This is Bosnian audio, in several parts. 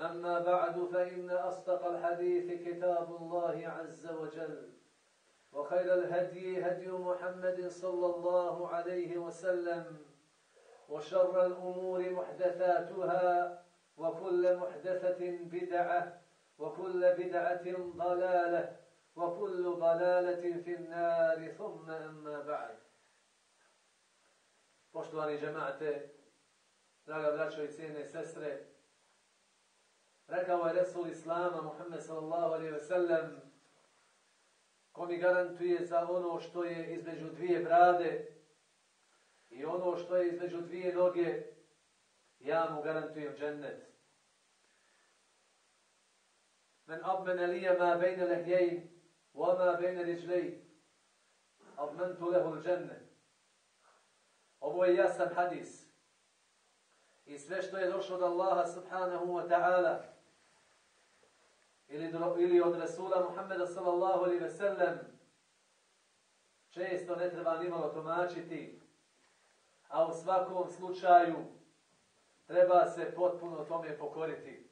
أما بعد فإن أصدق الحديث كتاب الله عز وجل وخير الهدي هدي محمد صلى الله عليه وسلم وشر الأمور محدثاتها وكل محدثة بدعة وكل بدعة ضلالة وكل ضلالة في النار. ثم أما بعد. Poštovani džemate, draga braćo i cijene sestre, rekao je Resul Islama, Muhammed sallallahu alaihi ve sellem, ko mi garantuje za ono što je između dvije brade i ono što je između dvije noge, ja mu garantujem džennet. Men abmene lije ma bejne lehjejn, wa ma bejne riđlejn, abmentu lehu džennet. Ovo je jasan hadis. I sve što je došlo od Allaha subhanahu wa ta'ala ili, ili od Resula Muhammeda sallallahu alaihi ve sellem često ne treba nimalo tumačiti, a u svakom slučaju treba se potpuno tome pokoriti.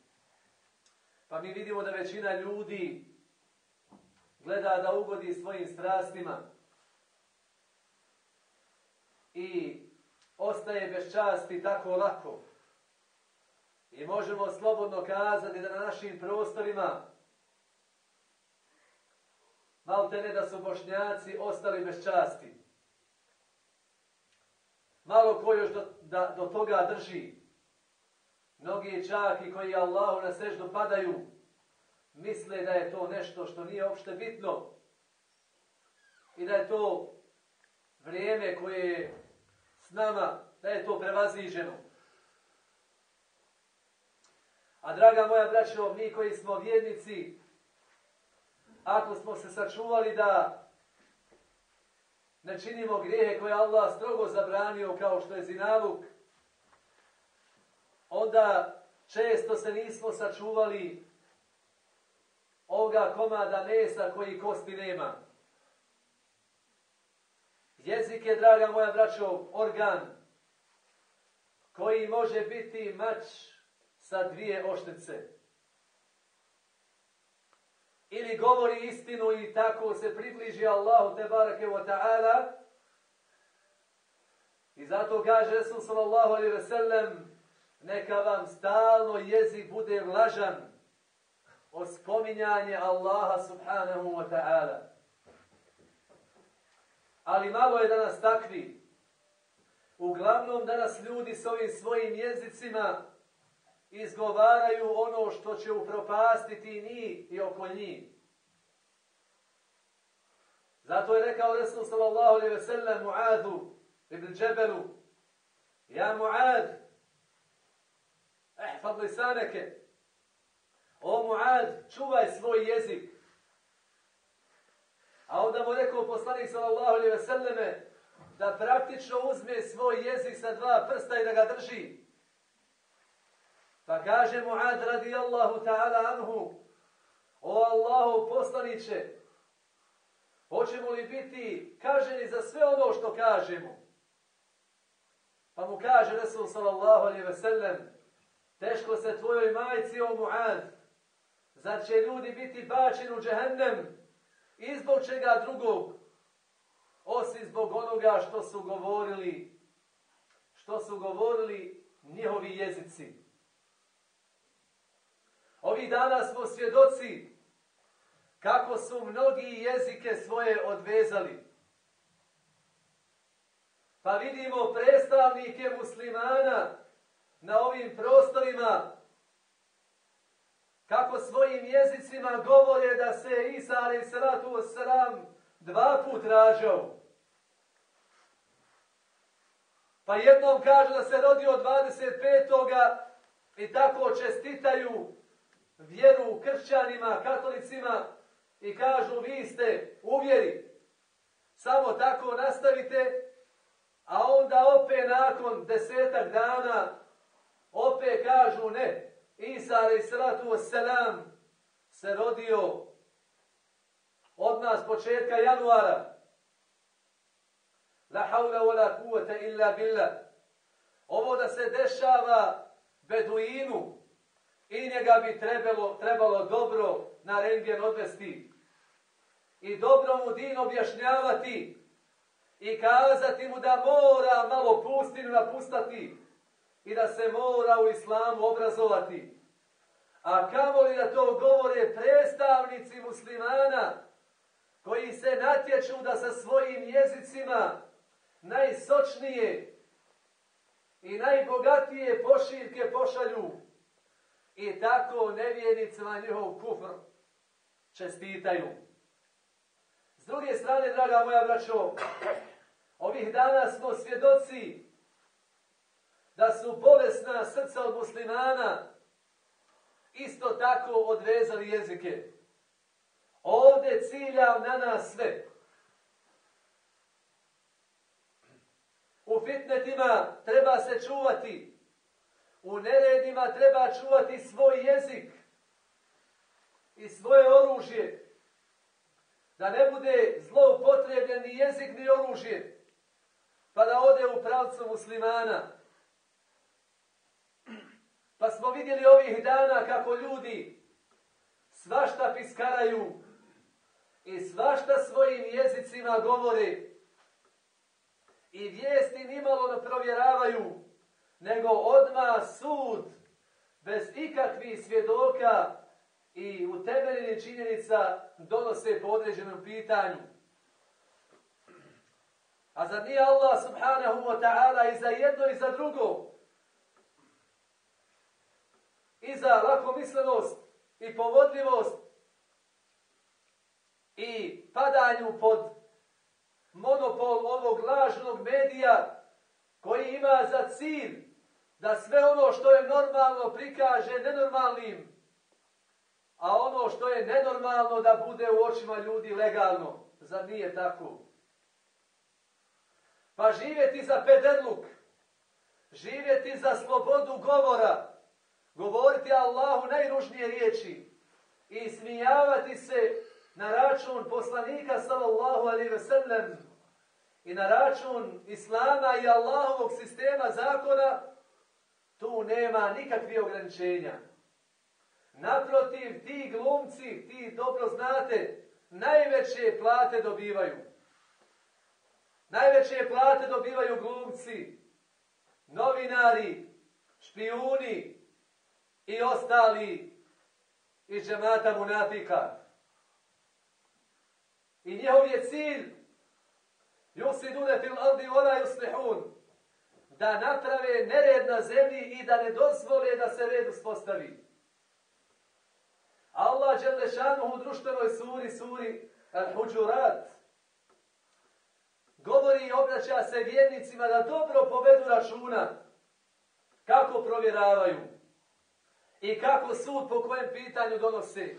Pa mi vidimo da većina ljudi gleda da ugodi svojim strastima i ostaje bez časti tako lako. I možemo slobodno kazati da na našim prostorima malte ne da su bošnjaci ostali bez časti. Malo ko još do, da, do toga drži. Mnogi čaki koji Allahu na seždu padaju misle da je to nešto što nije uopšte bitno i da je to vrijeme koje je s nama, da je to prevaziđeno. A draga moja braćo, mi koji smo vjernici, ako smo se sačuvali da ne činimo grijehe koje Allah strogo zabranio kao što je zinavuk, onda često se nismo sačuvali ovoga komada mesa koji kosti nema. Jezik je, draga moja braćo, organ koji može biti mač sa dvije oštrice. Ili govori istinu i tako se približi Allahu te barake wa ta'ala. I zato kaže Resul sallallahu alaihi ve sellem neka vam stalno jezik bude vlažan o spominjanje Allaha subhanahu wa ta'ala ali malo je danas takvi. Uglavnom danas ljudi s ovim svojim jezicima izgovaraju ono što će upropastiti njih i oko njih. Zato je rekao Resul sallallahu alaihi ve sellem Mu'adu ibn Džebelu Ja Mu'ad ehfad lisaneke O Mu'ad, čuvaj svoj jezik. A onda mu rekao poslanik sallallahu alaihi ve selleme da praktično uzme svoj jezik sa dva prsta i da ga drži. Pa kaže Mu'ad radijallahu ta'ala anhu o Allahu poslaniće Hoćemo li biti kaženi za sve ono što kažemo? Pa mu kaže Resul sallallahu alaihi ve sellem, teško se tvojoj majci o Mu'ad, zar će ljudi biti bačeni u džehennem i zbog čega drugog, osim zbog onoga što su govorili, što su govorili njihovi jezici. Ovih dana smo svjedoci kako su mnogi jezike svoje odvezali. Pa vidimo predstavnike muslimana na ovim prostorima kako svojim jezicima govore da se Isa alaih salatu sram dva put rađao. Pa jednom kaže da se rodio 25. i tako čestitaju vjeru kršćanima, katolicima i kažu vi ste uvjeri. Samo tako nastavite, a onda opet nakon desetak dana opet kažu ne. Isa a.s. salatu se rodio od nas početka januara. La haula wa la kuvata illa billah. Ovo da se dešava beduinu i njega bi trebalo, trebalo dobro na rengen odvesti i dobro mu din objašnjavati i kazati mu da mora malo pustinu napustati i da se mora u islamu obrazovati. A kamoli da to govore predstavnici muslimana koji se natječu da sa svojim jezicima najsočnije i najbogatije pošiljke pošalju i tako nevjernicima njihov kufr čestitaju. S druge strane, draga moja braćo, ovih dana smo svjedoci da su bolesna srca od muslimana isto tako odvezali jezike. Ovde ciljam na nas sve. U fitnetima treba se čuvati. U neredima treba čuvati svoj jezik i svoje oružje. Da ne bude zloupotrebljen ni jezik ni oružje. Pa da ode u pravcu muslimana. Pa smo vidjeli ovih dana kako ljudi svašta piskaraju i svašta svojim jezicima govore i vijesti nimalo ne provjeravaju, nego odma sud bez ikakvih svjedoka i utemeljeni činjenica donose po određenom pitanju. A zar nije Allah subhanahu wa ta'ala i za jedno i za drugo i za lakomislenost i povodljivost i padanju pod monopol ovog lažnog medija koji ima za cilj da sve ono što je normalno prikaže nenormalnim, a ono što je nenormalno da bude u očima ljudi legalno. Zar nije tako? Pa živjeti za pederluk, živjeti za slobodu govora, govoriti Allahu najružnije riječi i smijavati se na račun poslanika sallallahu alaihi ve sellem i na račun Islama i Allahovog sistema zakona, tu nema nikakvih ograničenja. Naprotiv, ti glumci, ti dobro znate, najveće plate dobivaju. Najveće plate dobivaju glumci, novinari, špijuni, i ostali iz džemata munafika. I njihov je cilj Jusidune fil ardi wala yuslihun da naprave nered na zemlji i da ne dozvole da se red uspostavi. Allah dželle šanuhu u društvenoj suri, suri eh, Al-Huđurat, govori i obraća se vjernicima da dobro povedu računa kako provjeravaju i kako sud po kojem pitanju donosi.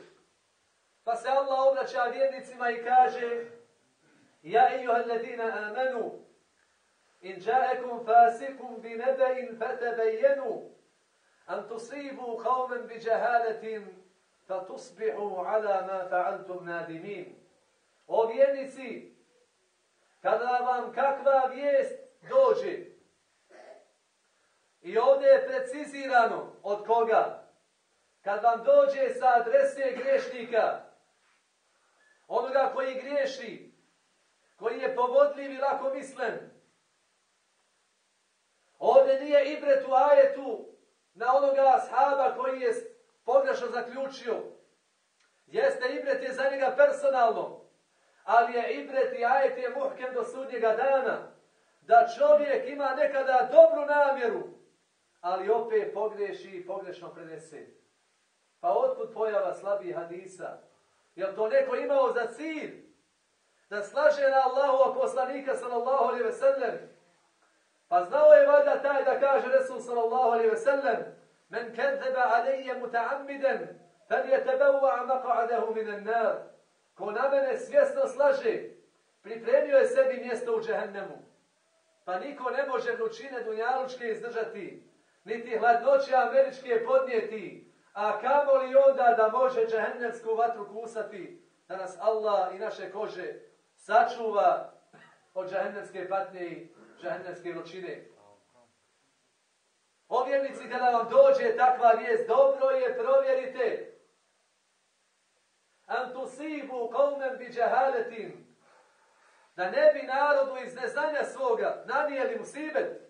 Pa se Allah obraća vjernicima i kaže Ja ejuha alladina amanu in جاءكم فاسق بنبأ فتبينوا أن an قوما qawman bi على fa فعلتم نادمين ma fa'altum. O vjernici, kada vam kakva vijest dođe, i ovdje je precizirano od koga, kad vam dođe sa adrese grešnika, onoga koji griješi, koji je povodljiv i lako mislen, ovdje nije ibret u ajetu na onoga ashaba koji je pogrešno zaključio. Jeste ibret je za njega personalno, ali je ibret i ajet je muhkem do sudnjega dana, da čovjek ima nekada dobru namjeru, ali opet pogreši i pogrešno prenese. Pa otkud pojava slabih hadisa? Jel to neko imao za cilj da slaže na Allahu poslanika sallallahu alaihi ve sellem? Pa znao je vada taj da kaže Resul sallallahu alaihi ve sellem Men kezeba alaije mutaammiden fel je tebeua maqa'adahu minan nar. Ko na mene svjesno slaže, pripremio je sebi mjesto u džehennemu. Pa niko ne može vrućine dunjalučke izdržati, niti hladnoće američke podnijeti, a kamo li onda da može džehennemsku vatru kusati, da nas Allah i naše kože sačuva od džehennemske patnje džahennemske vrućine. O Ovjernici, kada vam dođe takva vijest, dobro je, provjerite. Antusibu kaumen bi džahaletin. Da ne bi narodu iz neznanja svoga nanijeli mu sibet.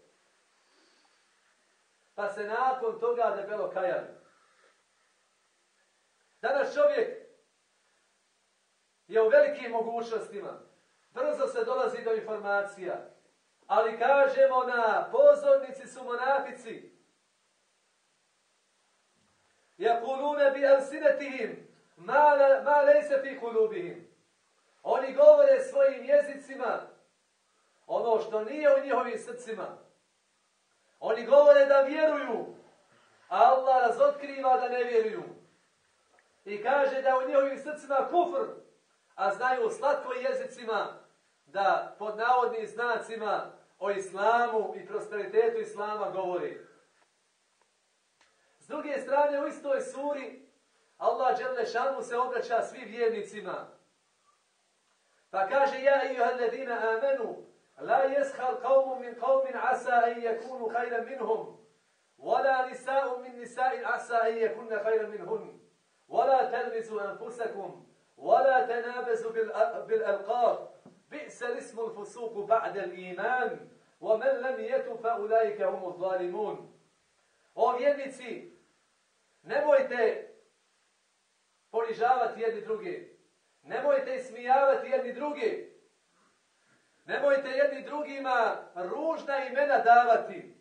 Pa se nakon toga debelo kajali. Danas čovjek je u velikim mogućnostima. Brzo se dolazi do informacija. Ali kažemo na pozornici su monafici. Jakulune bi alsinetihim ma, ma lejse fi kulubihim. Oni govore svojim jezicima ono što nije u njihovim srcima. Oni govore da vjeruju, a Allah razotkriva da ne vjeruju. I kaže da u njihovim srcima kufr, a znaju slatko jezicima da pod navodnim znacima o islamu i prosperitetu islama govori. S druge strane, u istoj suri, Allah Đelešanu se obraća svim vjernicima. Pa kaže, ja i juhalledina amenu, la jeshal qavmu min qavmin asa i yakunu khayran minhum, wala nisa'u min nisa'in asa i yakunna khayran minhun, wala telmizu anfusakum, wala tenabezu bil alqab, bi'sa lismu l-fusuku ba'da l-iman, وَمَنْ لَمْ يَتُ yetu هُمُ الظَّالِمُونَ. O vjernici, Nemojte ponižavati jedni drugi. Nemojte ismijavati jedni drugi. Nemojte jedni drugima ružna imena davati.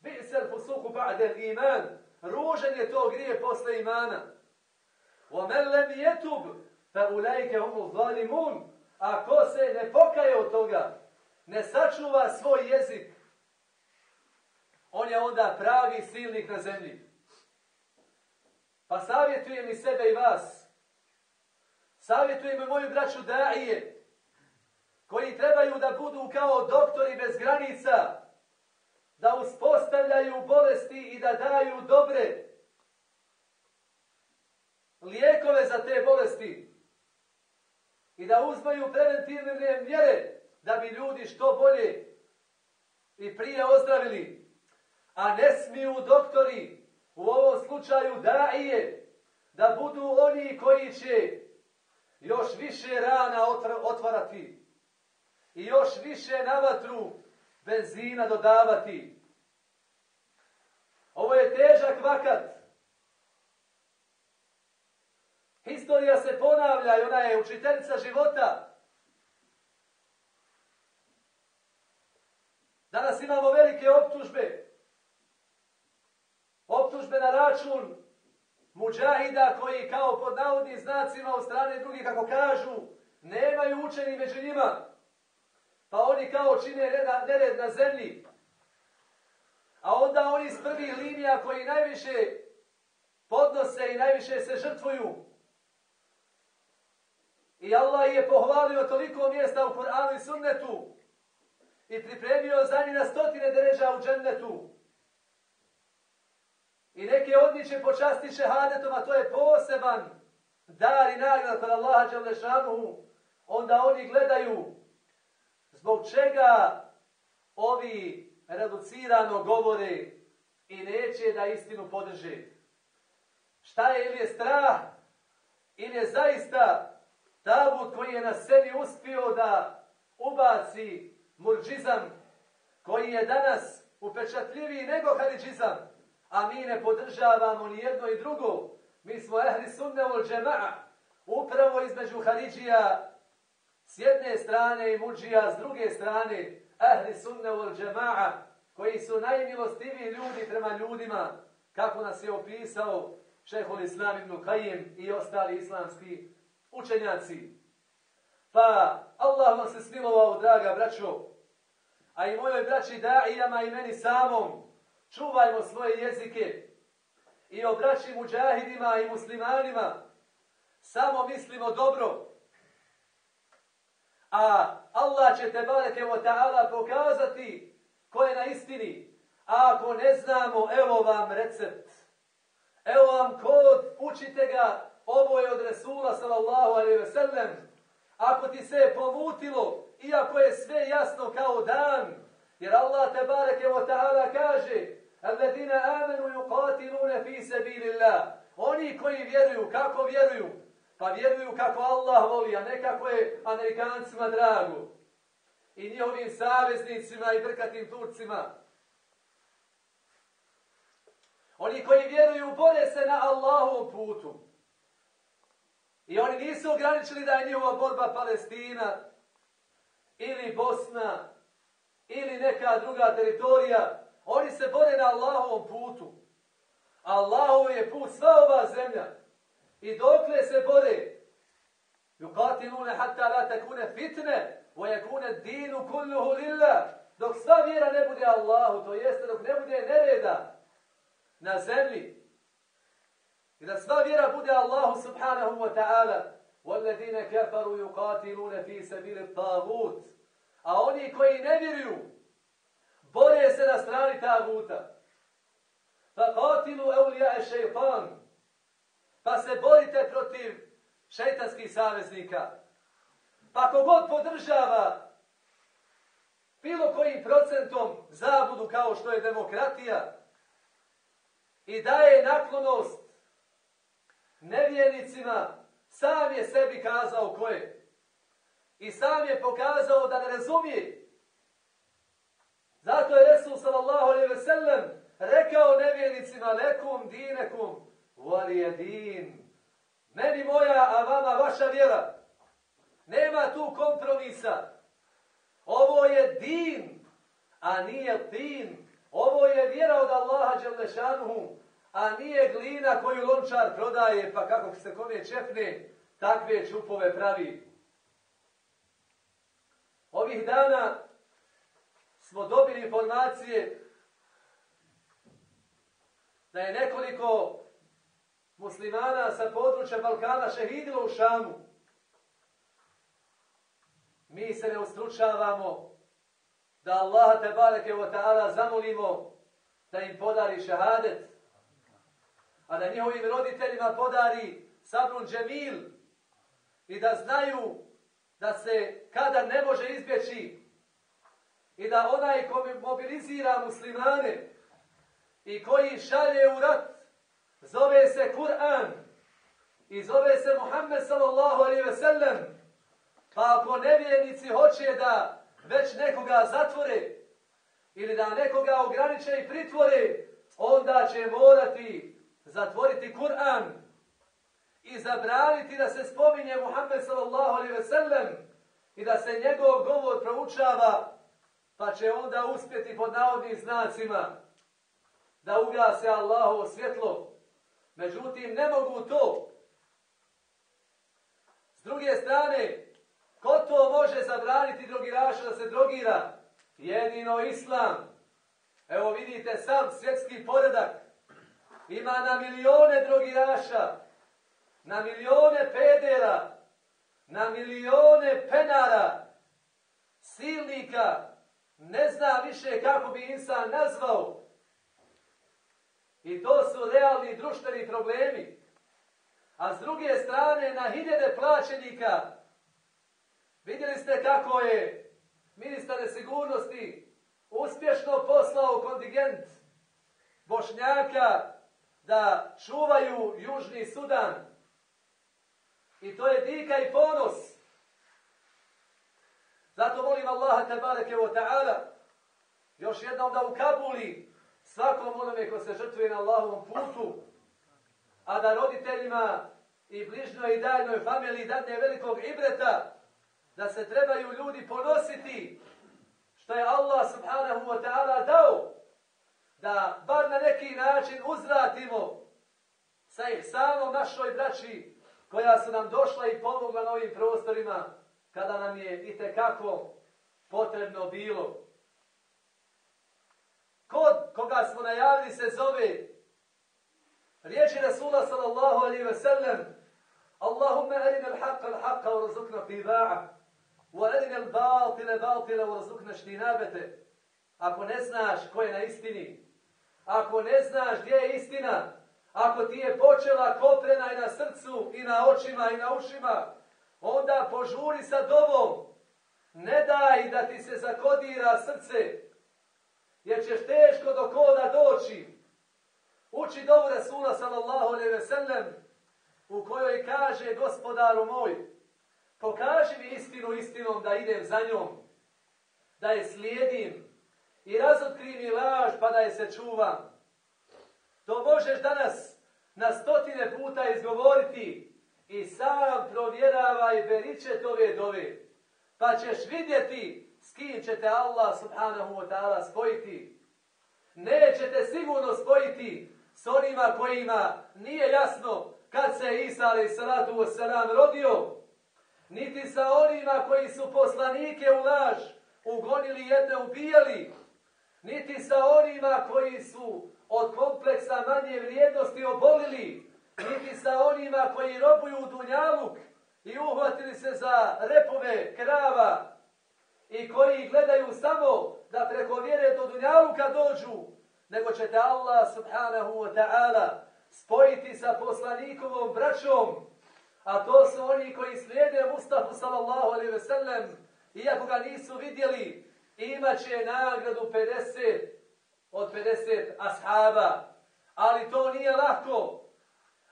Vi se posuku ba'de iman. Ružen je to grije posle imana. Wa لَمْ يَتُبْ yetub fa الظَّالِمُونَ hum zalimun. A ko se ne pokaje od toga, ne sačuva svoj jezik, on je onda pravi silnik na zemlji. Pa savjetujem i sebe i vas. Savjetujem i moju braću daije, koji trebaju da budu kao doktori bez granica, da uspostavljaju bolesti i da daju dobre lijekove za te bolesti i da uzmaju preventivne mjere da bi ljudi što bolje i prije ozdravili a ne smiju doktori u ovom slučaju daije da budu oni koji će još više rana otvarati i još više na vatru benzina dodavati. Ovo je težak vakat. Historija se ponavlja i ona je učiteljica života. Danas imamo velike optužbe optužbe na račun muđahida koji kao pod navodnim znacima od strane drugih, kako kažu, nemaju učeni među njima. Pa oni kao čine reda, nered na zemlji. A onda oni iz prvih linija koji najviše podnose i najviše se žrtvuju. I Allah je pohvalio toliko mjesta u Kur'anu i sunnetu i pripremio za njih na stotine dereža u džennetu. I neke od njih će počasti šehadetom, a to je poseban dar i nagrad kod Allaha Đalešanuhu. onda oni gledaju zbog čega ovi reducirano govore i neće da istinu podrže. Šta je ili je strah ili je zaista tabut koji je na sebi uspio da ubaci murđizam koji je danas upečatljiviji nego haridžizam, a mi ne podržavamo ni jedno i drugo. Mi smo ehli sunne ul džema'a, upravo između haridžija s jedne strane i muđija s druge strane, ehli sunne ul džema'a, koji su najmilostiviji ljudi prema ljudima, kako nas je opisao šehol Islam ibn Qajim i ostali islamski učenjaci. Pa Allah vam se smilovao, draga braćo, a i mojoj braći da'ijama i meni samom, čuvajmo svoje jezike i o braći muđahidima i muslimanima samo mislimo dobro. A Allah će te bareke o ta'ala pokazati ko je na istini. A ako ne znamo, evo vam recept. Evo vam kod, učite ga, ovo je od Resula sallallahu alaihi ve sellem. Ako ti se je pomutilo, iako je sve jasno kao dan, jer Allah te bareke ve ta'ala kaže Alladina amanu yuqatiluna fi sabilillah. Oni koji vjeruju, kako vjeruju? Pa vjeruju kako Allah voli, a ne kako je Amerikancima drago. I njihovim saveznicima i brkatim Turcima. Oni koji vjeruju, bore se na Allahovom putu. I oni nisu ograničili da je njihova borba Palestina ili Bosna ili neka druga teritorija. Oni se bore na Allahovom putu. Allahov je put sva ova zemlja. I dokle se bore, yuqatilune hatta la takune fitne, wa yakuna ad-din kulluhu lillah. Dok sva vjera ne bude Allahu, to jeste dok ne bude nereda na zemlji. I da sva vjera bude Allahu subhanahu wa ta'ala. وَالَّذِينَ كَفَرُوا يُقَاتِلُونَ فِي سَبِيلِ الطَّاغُوتِ A oni koji ne vjeruju, bore se na strani taguta. فَقَاتِلُوا أَوْلِيَاءَ شَيْطَانِ Pa se borite protiv šeitanskih saveznika. Pa kogod podržava bilo kojim procentom zabudu kao što je demokratija i daje naklonost nevjernicima, sam je sebi kazao ko je. I sam je pokazao da ne razumije. Zato je Resul sallallahu alaihi ve sellem rekao nevjernicima lekum dinekum vali din. Meni moja, a vama vaša vjera. Nema tu kompromisa. Ovo je din, a nije din. Ovo je vjera od Allaha Đelešanuhu a nije glina koju lončar prodaje, pa kako se kome čepne, takve čupove pravi. Ovih dana smo dobili informacije da je nekoliko muslimana sa područja Balkana šehidilo u Šamu. Mi se ne ustručavamo da Allaha te bareke wa ta'ala zamolimo da im podari šehadet a da njihovim roditeljima podari sabrun džemil i da znaju da se kada ne može izbjeći i da onaj ko mobilizira muslimane i koji šalje u rat zove se Kur'an i zove se Muhammed sallallahu alaihi ve sellem pa ako nevjernici hoće da već nekoga zatvore ili da nekoga ograniče i pritvore onda će morati zatvoriti Kur'an i zabraniti da se spominje Muhammed sallallahu alaihi ve sellem i da se njegov govor proučava, pa će onda uspjeti pod navodnim znacima da ugase Allahovo svjetlo. Međutim, ne mogu to. S druge strane, ko to može zabraniti drogiraša da se drogira? Jedino Islam. Evo vidite sam svjetski poredak ima na milione drogiraša, na milione pedera, na milione penara, silnika, ne zna više kako bi insan nazvao. I to su realni društveni problemi. a s druge strane na hiljede plaćenika. Vidjeli ste kako je ministar sigurnosti uspješno poslao kontingent Bošnjaka da čuvaju Južni Sudan. I to je dika i ponos. Zato molim Allaha tabareke wa ta'ala još jednom da ukabuli svakom onome ko se žrtvuje na Allahovom putu, a da roditeljima i bližnoj i daljnoj familiji dadne velikog ibreta, da se trebaju ljudi ponositi što je Allah subhanahu wa ta'ala dao da bar na neki način uzvratimo sa ihsanom našoj braći koja su nam došla i pomogla na ovim prostorima kada nam je i tekako potrebno bilo. Kod koga smo najavili se zove riječi Rasula sallallahu alaihi ve sellem Allahumma arina al-haqqa al-haqqa wa razukna tiba'a wa arina al-batila batila wa razukna štinabete. Ako ne znaš ko je na istini, ako ne znaš gdje je istina, ako ti je počela koprena i na srcu, i na očima, i na ušima, onda požuri sa dovom. Ne daj da ti se zakodira srce, jer ćeš teško do koda doći. Uči dovu Rasula sallallahu alaihi ve sellem, u kojoj kaže gospodaru moj, pokaži mi istinu istinom da idem za njom, da je slijedim i razotkri mi laž pa da je se čuvam. To možeš danas na stotine puta izgovoriti i sam provjeravaj beričet ove dove, pa ćeš vidjeti s kim ćete Allah subhanahu wa ta'ala spojiti. Nećete sigurno spojiti s onima kojima nije jasno kad se Isa alaih salatu wasalam rodio, niti sa onima koji su poslanike u laž ugonili jedne ubijali, niti sa onima koji su od kompleksa manje vrijednosti obolili, niti sa onima koji robuju u dunjaluk i uhvatili se za repove krava i koji gledaju samo da preko vjere do dunjaluka dođu, nego će te Allah subhanahu wa ta'ala spojiti sa poslanikovom braćom, a to su oni koji slijede Mustafa sallallahu alaihi ve sellem, iako ga nisu vidjeli, imaće nagradu 50 od 50 ashaba. Ali to nije lako,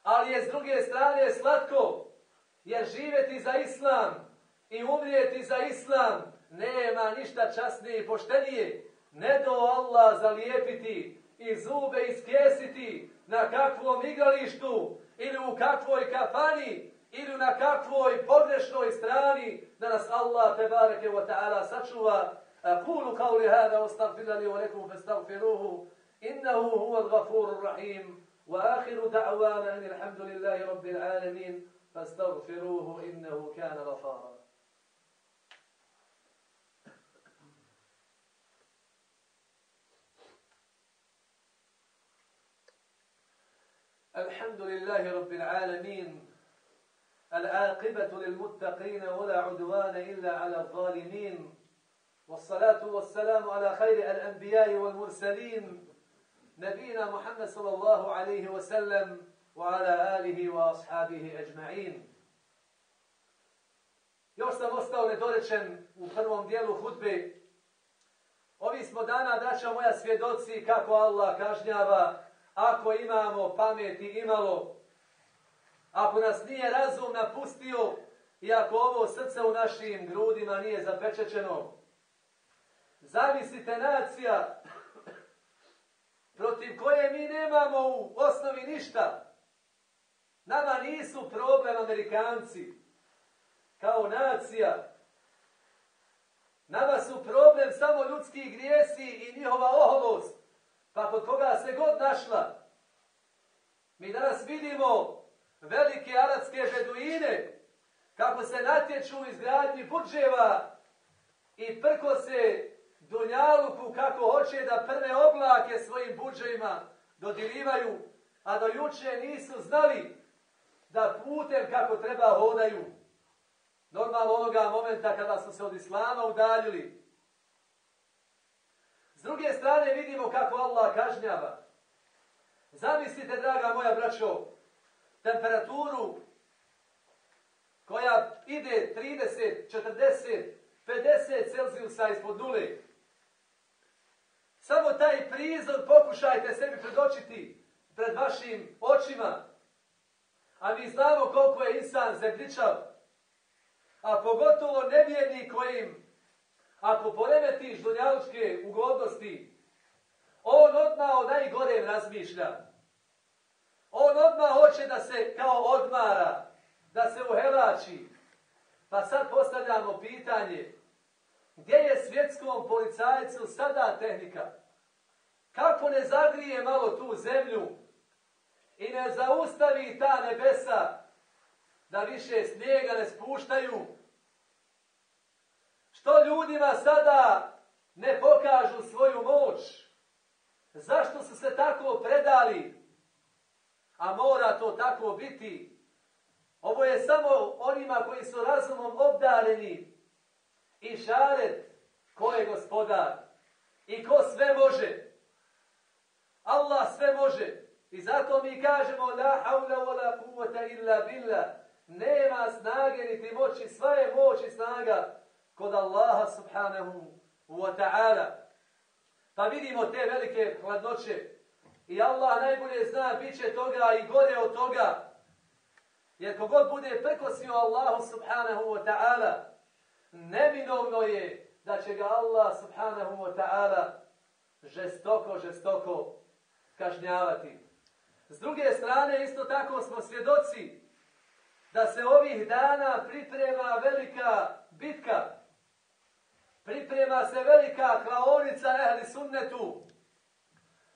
ali je s druge strane slatko, jer živjeti za islam i umrijeti za islam nema ništa časnije i poštenije. Ne do Allah zalijepiti i zube iskjesiti na kakvom igralištu ili u kakvoj kafani ili na kakvoj pogrešnoj strani da nas Allah tebareke wa ta'ala sačuva. أقول قولي هذا واستغفر لي ولكم فاستغفروه. إنه هو الغفور الرحيم. وآخر دعوانا أن الحمد لله رب العالمين. فاستغفروه إنه كان غفارا. الحمد لله رب العالمين. العاقبة للمتقين ولا عدوان إلا على الظالمين. والصلاة والسلام على خير الأنبياء والمرسلين نبينا محمد صلى الله عليه وسلم وعلى آله وأصحابه أجمعين Još sam ostao nedorečen u prvom dijelu hudbe. Ovi smo dana, braća moja, svjedoci kako Allah kažnjava ako imamo pameti imalo, ako nas nije razum napustio i ako ovo srce u našim grudima nije zapečećeno, zamislite nacija protiv koje mi nemamo u osnovi ništa. Nama nisu problem Amerikanci kao nacija. Nama su problem samo ljudski grijesi i njihova oholost pa kod koga se god našla. Mi danas vidimo velike aratske beduine kako se natječu izgradnji budževa i prko se Dunjaluku kako hoće da prve oblake svojim budževima dodirivaju, a do juče nisu znali da putem kako treba hodaju. Normalno onoga momenta kada su se od Islama udaljili, S druge strane vidimo kako Allah kažnjava. Zamislite, draga moja braćo, temperaturu koja ide 30, 40, 50 Celzijusa ispod nule. Samo taj prizor pokušajte sebi predočiti pred vašim očima. A mi znamo koliko je insan zemljičav. A pogotovo nevjerni kojim, ako poremetiš dunjalučke ugodnosti, on odmah o najgorem razmišlja. On odmah hoće da se kao odmara, da se uhelači. Pa sad postavljamo pitanje, gdje je svjetskom policajcu sada tehnika? Kako ne zagrije malo tu zemlju i ne zaustavi ta nebesa da više snijega ne spuštaju? Što ljudima sada ne pokažu svoju moć? Zašto su se tako predali? A mora to tako biti. Ovo je samo onima koji su razumom obdareni i šaret ko je gospodar i ko sve može. Allah sve može. I zato mi kažemo la haula wa la kuvata illa billah. Nema snage niti moći, sva je moć i snaga kod Allaha subhanahu wa ta'ala. Pa vidimo te velike hladnoće. I Allah najbolje zna, bit će toga i gore od toga. Jer kogod bude prekosio Allahu subhanahu wa ta'ala, neminovno je da će ga Allah subhanahu wa ta'ala žestoko, žestoko kažnjavati. S druge strane, isto tako smo svjedoci da se ovih dana priprema velika bitka priprema se velika klaonica ehli sunnetu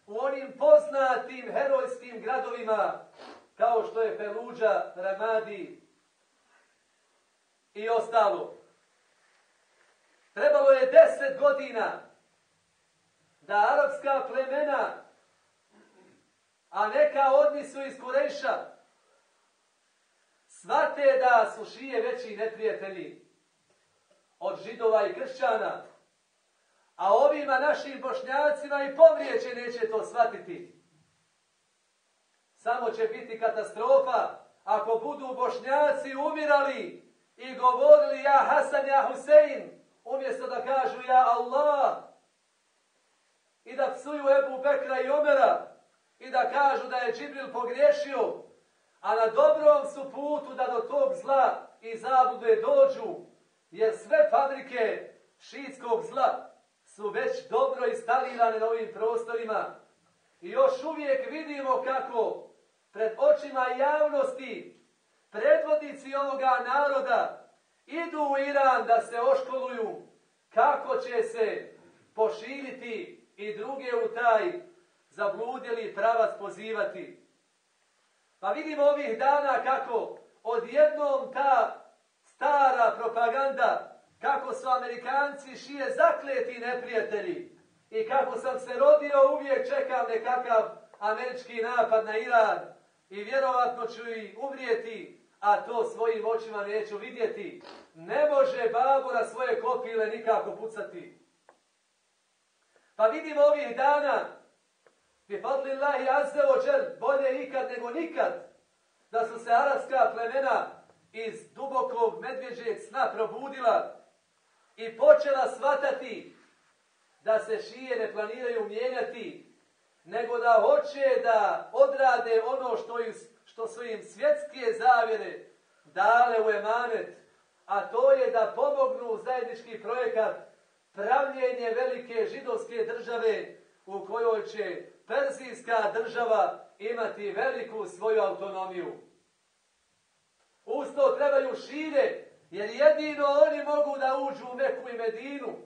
u onim poznatim herojskim gradovima kao što je Peluđa, Ramadi i ostalo. Trebalo je deset godina da arapska plemena, a neka od njih su iz Kureša, svate da su šije veći neprijatelji od židova i kršćana, a ovima našim bošnjacima i povrijeće neće to shvatiti. Samo će biti katastrofa ako budu bošnjaci umirali i govorili ja Hasan, ja Husein, umjesto da kažu ja Allah i da psuju Ebu Bekra i Omera i da kažu da je Džibril pogriješio, a na dobrom su putu da do tog zla i zabude dođu, jer sve fabrike šitskog zla su već dobro instalirane na ovim prostorima. I još uvijek vidimo kako pred očima javnosti predvodnici ovoga naroda idu u Iran da se oškoluju kako će se poširiti i druge u taj zabludjeli pravac pozivati. Pa vidimo ovih dana kako odjednom ta stara propaganda kako su Amerikanci šije zakleti neprijatelji i kako sam se rodio uvijek čekam nekakav američki napad na Iran i vjerovatno ću i umrijeti, a to svojim očima neću vidjeti. Ne može babo na svoje kopile nikako pucati. Pa vidimo ovih dana, bi fadlillahi azze ođer, bolje ikad nego nikad, da su se arabska plemena iz dubokog medvjeđeg sna probudila i počela svatati da se šije ne planiraju mijenjati, nego da hoće da odrade ono što, im, što su im svjetske zavjere dale u emanet, a to je da pomognu zajednički projekat pravljenje velike židovske države u kojoj će persijska država imati veliku svoju autonomiju. Usto trebaju šire, jer jedino oni mogu da uđu u Meku i Medinu.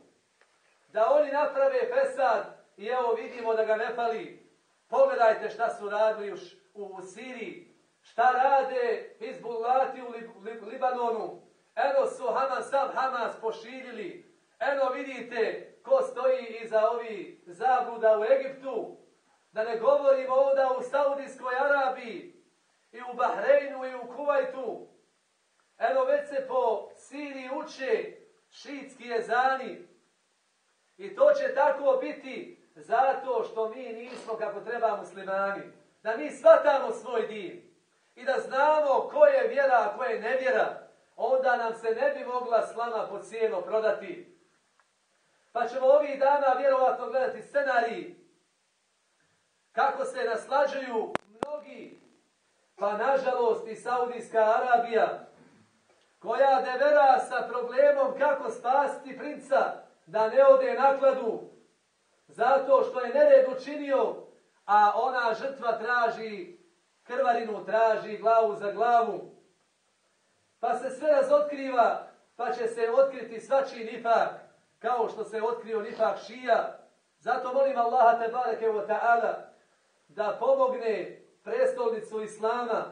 Da oni naprave fesad i evo vidimo da ga ne fali. Pogledajte šta su radili u, u Siriji. Šta rade Hizbullati u Lib Lib Libanonu. Eno su Hamas, sam Hamas poširili. Eno vidite ko stoji iza ovi zabluda u Egiptu. Da ne govorimo ovdje u Saudijskoj Arabiji i u Bahreinu i u Kuvajtu. Evo već se po Siriji uče šiitski jezani. I to će tako biti zato što mi nismo kako treba muslimani. Da mi shvatamo svoj din. i da znamo ko je vjera, a ko je nevjera, onda nam se ne bi mogla slama po cijeno prodati. Pa ćemo ovih dana vjerovatno gledati scenariji kako se naslađuju mnogi, pa nažalost i Saudijska Arabija, koja devera sa problemom kako spasti princa da ne ode nakladu, zato što je nered učinio, a ona žrtva traži krvarinu, traži glavu za glavu. Pa se sve razotkriva, pa će se otkriti svačiji nifak, kao što se otkrio nifak šija. Zato molim Allaha te bareke wa ta'ala da pomogne prestolnicu Islama,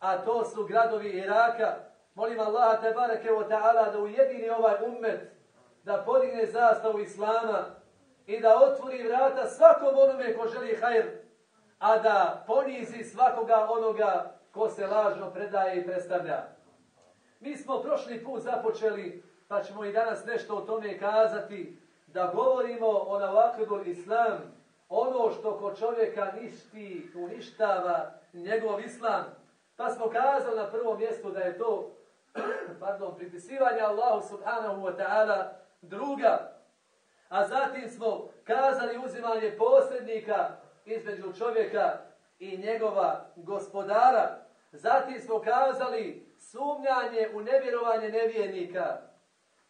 a to su gradovi Iraka. Molim Allaha te bareke o ta'ala da ujedini ovaj ummet, da podigne zastavu Islama i da otvori vrata svakom onome ko želi hajr, a da ponizi svakoga onoga ko se lažno predaje i predstavlja. Mi smo prošli put započeli, pa ćemo i danas nešto o tome kazati, da govorimo o navakadul islamu, ono što ko čovjeka ništi, uništava njegov islam. Pa smo kazali na prvom mjestu da je to pardon, pripisivanje Allahu subhanahu wa ta'ala druga. A zatim smo kazali uzimanje posrednika između čovjeka i njegova gospodara. Zatim smo kazali sumnjanje u nevjerovanje nevjernika.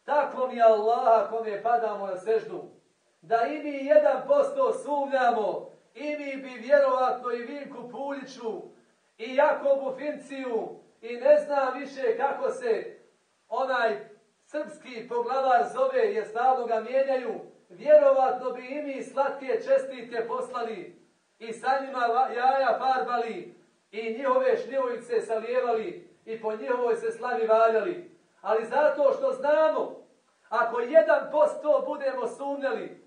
Tako mi Allaha kome padamo na seždu. Da i mi 1% sumnjamo i mi bi vjerovatno i Vinku Puliću i Jakobu Finciju i ne znam više kako se onaj srpski poglavar zove jer stavno ga mijenjaju. Vjerovatno bi i mi slatke čestitke poslali i sa njima jaja farbali i njihove šljivice salijevali i po njihovoj se slavi valjali. Ali zato što znamo, ako 1% budemo sumnjali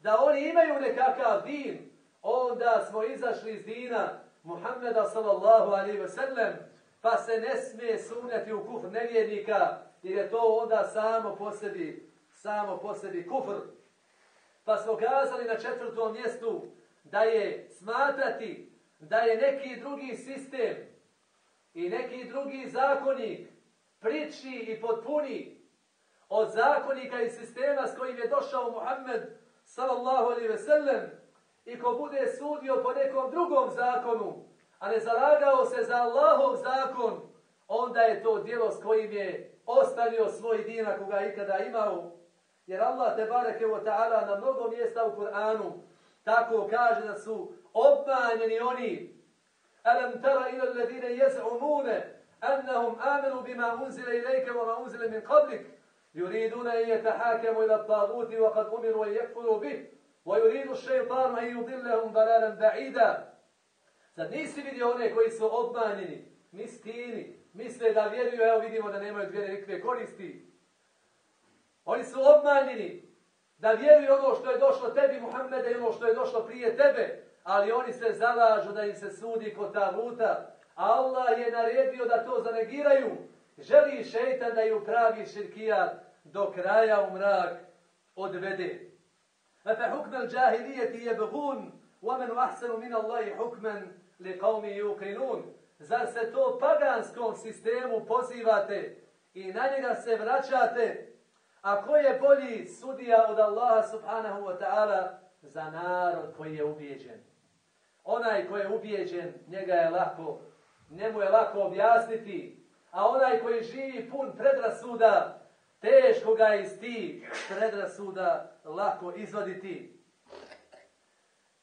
da oni imaju nekakav din, onda smo izašli iz dina Muhammeda sallallahu alaihi ve sellem, pa se ne smije sumnjati u kufr nevjernika, jer je to onda samo po sebi, samo po sebi kufr. Pa smo kazali na četvrtom mjestu da je smatrati da je neki drugi sistem i neki drugi zakonik priči i potpuni od zakonika i sistema s kojim je došao Muhammed sallallahu alaihi ve sellem, i ko bude sudio po nekom drugom zakonu, a ne zalagao se za Allahov zakon, onda je to djelo s kojim je ostavio svoj din koga ga ikada imao. Jer Allah te bareke wa ta'ala na mnogo mjesta u Kur'anu tako kaže da su obmanjeni oni. Alam tara ila alladine jes'umune annahum amenu bima unzile ilajke wa ma unzile min qablik. يريدون أن يتحاكموا إلى الطاغوت وقد أمروا أن يكفروا به ويريد الشيطان أن يضلهم ضلالا بعيدا Sad nisi vidio one koji su obmanjeni, miskini, misle da vjeruju, evo vidimo da nemaju dvije nikve koristi. Oni su obmanjeni, da vjeruju ono što je došlo tebi, Muhammede, i ono što je došlo prije tebe, ali oni se zalažu da im se sudi kod ta vuta. Allah je naredio da to zanegiraju. Želi šeitan da ju pravi širkijat do kraja u mrak odvede. A fe hukmel džahilijeti je wa man ahsanu min Allahi hukman li qaumi yuqinun. Zar se to paganskom sistemu pozivate i na njega se vraćate? A ko je bolji sudija od Allaha subhanahu wa ta'ala za narod koji je ubijeđen? Onaj koji je ubijeđen, njega je lako, njemu je lako objasniti. A onaj koji živi pun predrasuda, teško ga iz ti predrasuda lako izvaditi.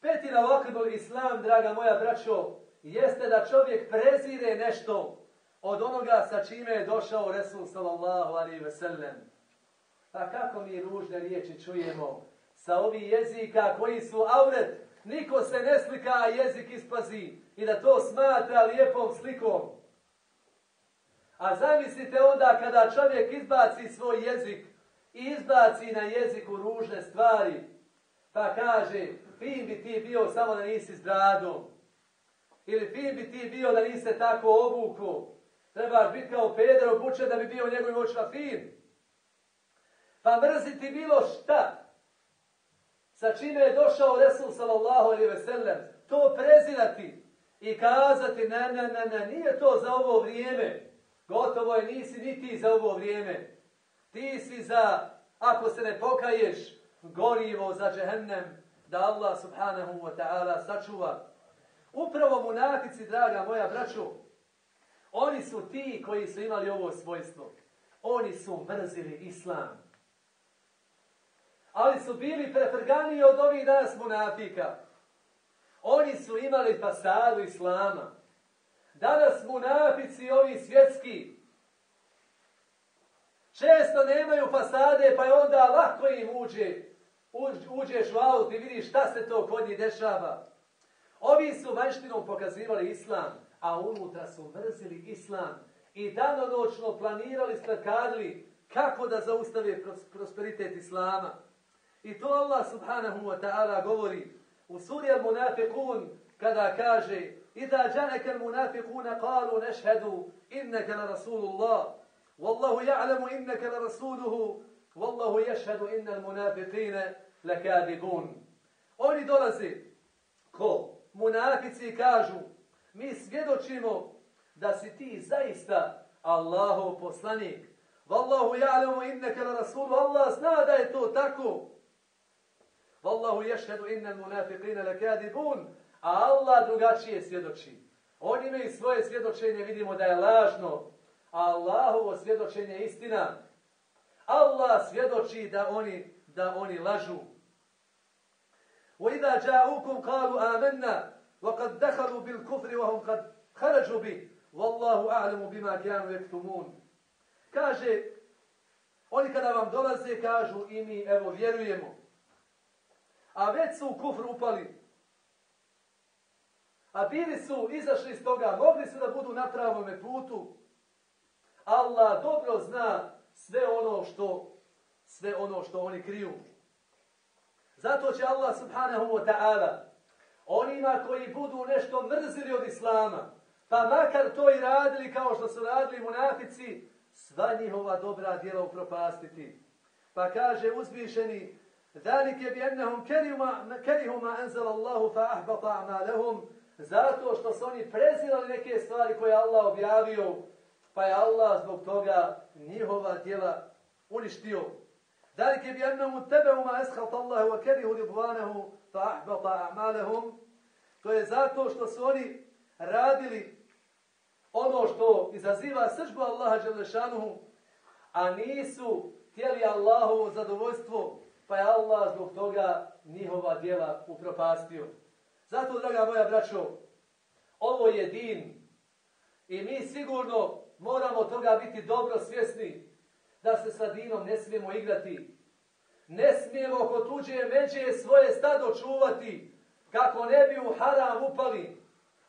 Peti na islam, draga moja braćo, jeste da čovjek prezire nešto od onoga sa čime je došao Resul sallallahu alaihi ve sellem. Pa kako mi ružne riječi čujemo sa ovih jezika koji su avret, niko se ne slika, a jezik ispazi i da to smatra lijepom slikom. A zamislite onda kada čovjek izbaci svoj jezik i izbaci na jeziku ružne stvari, pa kaže, fin bi ti bio samo da nisi s bradom. Ili fin bi ti bio da nisi tako obuko. Trebaš biti kao peder obučen da bi bio njegov njegovim očima fin. Pa mrziti bilo šta sa čime je došao Resul sallallahu alaihi ve sellem, to prezirati, i kazati ne, ne, ne, ne, nije to za ovo vrijeme. Gotovo je, nisi ni ti za ovo vrijeme. Ti si za, ako se ne pokaješ, gorivo za džehennem, da Allah subhanahu wa ta'ala sačuva. Upravo munatici, draga moja braćo, oni su ti koji su imali ovo svojstvo. Oni su mrzili islam. Ali su bili prefrgani od ovih danas munafika. Oni su imali fasadu islama. Danas munafici ovi svjetski često nemaju fasade pa je onda lako im uđe. Uđeš u aut i vidiš šta se to kod njih dešava. Ovi su vanštinom pokazivali islam, a unutra su mrzili islam i danonočno planirali, stakadili kako da zaustave prosperitet islama. I to Allah subhanahu wa ta'ala govori u suri al-munafiqun kada kaže إذا جاءك al-munafiquna qalu nashhadu innaka الله والله wallahu ya'lamu innaka والله يشهد wallahu yashhadu لكاذبون munafiqina lakadibun. Oni dolaze ko munafici kažu mi svjedočimo da si ti zaista Allahov poslanik. Wallahu ya'lamu innaka la rasul. Allah zna da je to tako. Wallahu yashhadu inna munafiqina lakadibun A Allah drugačije svjedoči. Oni imaju svoje svjedočenje, vidimo da je lažno. A Allahovo svjedočenje je istina. Allah svjedoči da oni da oni lažu. وَإِذَا جَاءُكُمْ قَالُوا آمَنَّا وَقَدْ دَخَلُوا بِالْكُفْرِ وَهُمْ قَدْ خَرَجُوا بِهِ Wallahu a'lamu bima kanu yaktumun. Kaže, oni kada vam dolaze, kažu i mi, evo, vjerujemo. A već su u kufr upali. A bili su, izašli iz toga, mogli su da budu na pravome putu. Allah dobro zna sve ono što sve ono što oni kriju. Zato će Allah subhanahu wa ta'ala onima koji budu nešto mrzili od Islama, Pa makar to i radili kao što su radili munafici, sva njihova dobra djela upropastiti. Pa kaže uzvišeni, ذَلِكَ bi كَرِهُمَا أَنْزَلَ اللَّهُ فَأَحْبَطَ fa ahbata zato što su oni prezirali neke stvari koje Allah objavio, pa je Allah zbog toga njihova djela uništio. Zalike bi ennehum tebeuma eshat Allahu wa kerihu ribvanehu fa ahbata amalehum, to je zato što su oni radili ono što izaziva sržbu Allaha Đelešanuhu, a nisu htjeli Allahovo zadovoljstvo, pa je Allah zbog toga njihova djela upropastio. Zato, draga moja braćo, ovo je din i mi sigurno moramo toga biti dobro svjesni da se sa dinom ne smijemo igrati. Ne smijemo kod tuđe međe svoje stado čuvati kako ne bi u haram upali.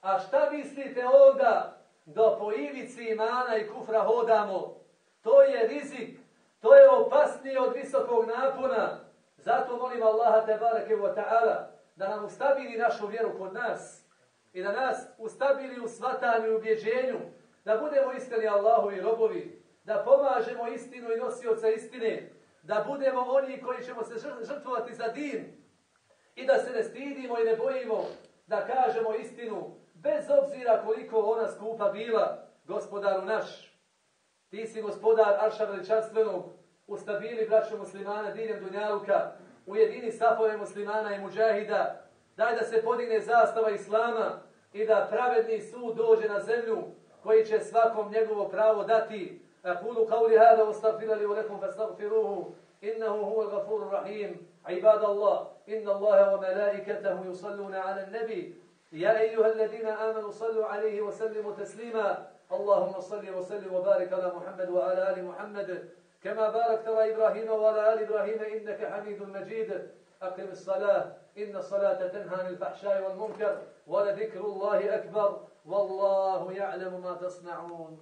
A šta mislite onda da po ivici imana i kufra hodamo. To je rizik, to je opasnije od visokog napona. Zato molim Allaha te barake wa ta'ala da nam ustabili našu vjeru kod nas i da nas ustabili u svatanju i ubjeđenju, da budemo istini Allahu i robovi, da pomažemo istinu i nosioca istine, da budemo oni koji ćemo se žrtvovati za din i da se ne stidimo i ne bojimo da kažemo istinu bez obzira koliko ona skupa bila, gospodaru naš. Ti si gospodar Arša veličanstvenog, ustabili braću muslimana diljem Dunjaluka, ujedini sapove muslimana i muđahida, daj da se podigne zastava Islama i da pravedni sud dođe na zemlju koji će svakom njegovo pravo dati. Akulu kauli hada, ustafirali u lekom fastagfiruhu, innahu huwa gafuru rahim, ibad Allah, inna Allahe wa malaikatahu yusalluna ala nebi, يا أيها الذين آمنوا صلوا عليه وسلموا تسليما اللهم صل وسلم وبارك على محمد وعلى آل محمد كما باركت على إبراهيم وعلى آل إبراهيم إنك حميد مجيد. أقم الصلاة. إن الصلاة تنهى عن الفحشاء والمنكر ولذكر الله أكبر. والله يعلم ما تصنعون.